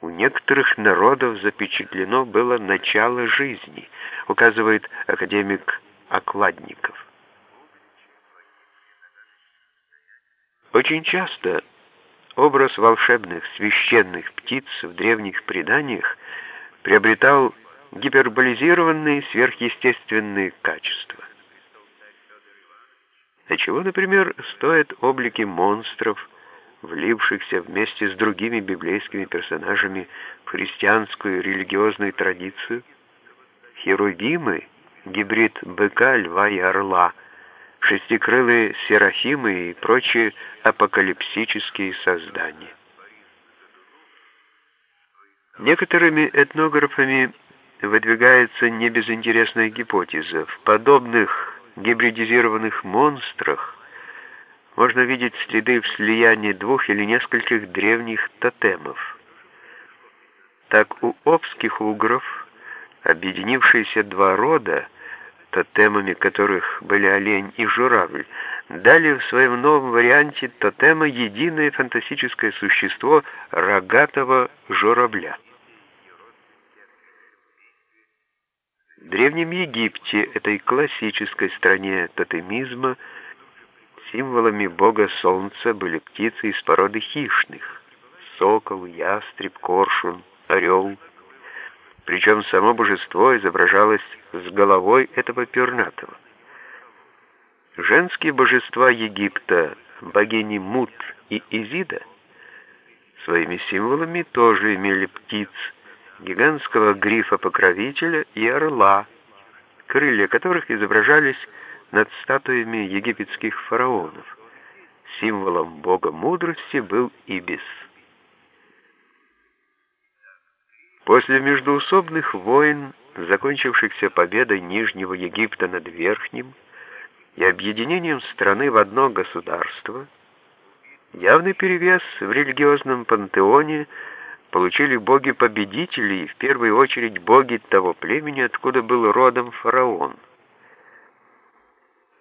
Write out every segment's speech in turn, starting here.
у некоторых народов запечатлено было начало жизни, указывает академик Окладников. Очень часто образ волшебных священных птиц в древних преданиях приобретал гиперболизированные сверхъестественные качества. А чего, например, стоят облики монстров, влившихся вместе с другими библейскими персонажами в христианскую религиозную традицию, херувимы, гибрид быка, льва и орла, шестикрылые серафимы и прочие апокалипсические создания. Некоторыми этнографами выдвигается небезынтересная гипотеза. В подобных гибридизированных монстрах можно видеть следы в слиянии двух или нескольких древних тотемов. Так у обских угров объединившиеся два рода, тотемами которых были олень и журавль, дали в своем новом варианте тотема единое фантастическое существо рогатого журавля. В Древнем Египте, этой классической стране тотемизма, Символами бога солнца были птицы из породы хищных — сокол, ястреб, коршун, орел. Причем само божество изображалось с головой этого пернатого. Женские божества Египта, богини Мут и Изида, своими символами тоже имели птиц, гигантского грифа-покровителя и орла, крылья которых изображались над статуями египетских фараонов. Символом бога мудрости был ибис. После междоусобных войн, закончившихся победой Нижнего Египта над Верхним и объединением страны в одно государство, явный перевес в религиозном пантеоне получили боги-победители и в первую очередь боги того племени, откуда был родом фараон –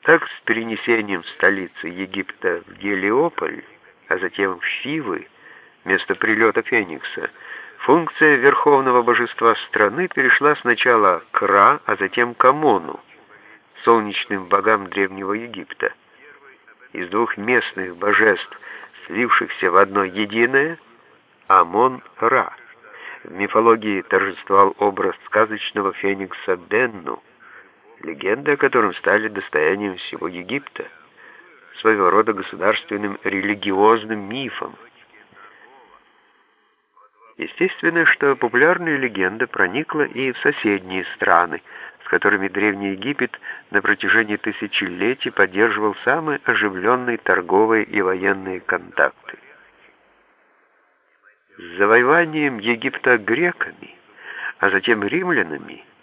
так, с перенесением столицы Египта в Гелиополь, а затем в Фивы, место прилета Феникса, функция верховного божества страны перешла сначала к Ра, а затем к Амону, солнечным богам Древнего Египта. Из двух местных божеств, слившихся в одно единое, Амон-Ра. В мифологии торжествовал образ сказочного феникса Денну, легенды о котором стали достоянием всего Египта, своего рода государственным религиозным мифом. Естественно, что популярная легенда проникла и в соседние страны, с которыми Древний Египет на протяжении тысячелетий поддерживал самые оживленные торговые и военные контакты. С завоеванием Египта греками, а затем римлянами –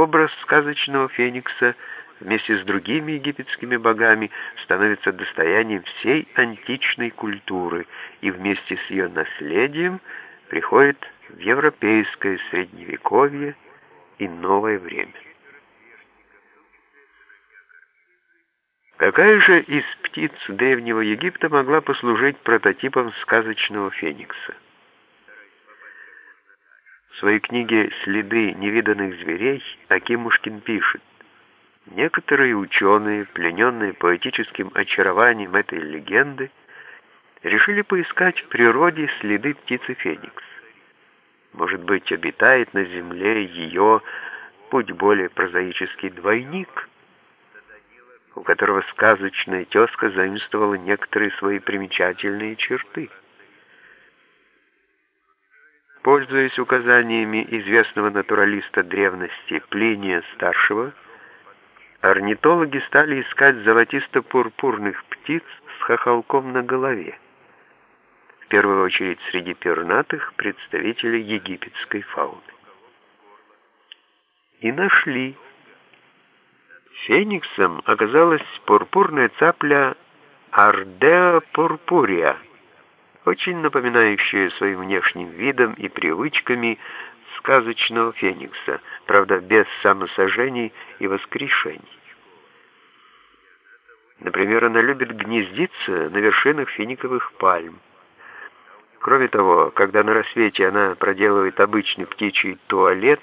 Образ сказочного феникса вместе с другими египетскими богами становится достоянием всей античной культуры и вместе с ее наследием приходит в европейское средневековье и новое время. Какая же из птиц Древнего Египта могла послужить прототипом сказочного феникса? Своей книге «Следы невиданных зверей» Акимушкин пишет, Некоторые ученые, плененные поэтическим очарованием этой легенды, решили поискать в природе следы птицы Феникс. Может быть, обитает на земле ее, путь более прозаический, двойник, у которого сказочная тезка заимствовала некоторые свои примечательные черты. Пользуясь указаниями известного натуралиста древности Плиния Старшего, орнитологи стали искать золотисто-пурпурных птиц с хохолком на голове, в первую очередь среди пернатых представителей египетской фауны. И нашли. Фениксом оказалась пурпурная цапля Ардеа пурпурия, очень напоминающая своим внешним видом и привычками сказочного феникса, правда, без самосожжений и воскрешений. Например, она любит гнездиться на вершинах финиковых пальм. Кроме того, когда на рассвете она проделывает обычный птичий туалет,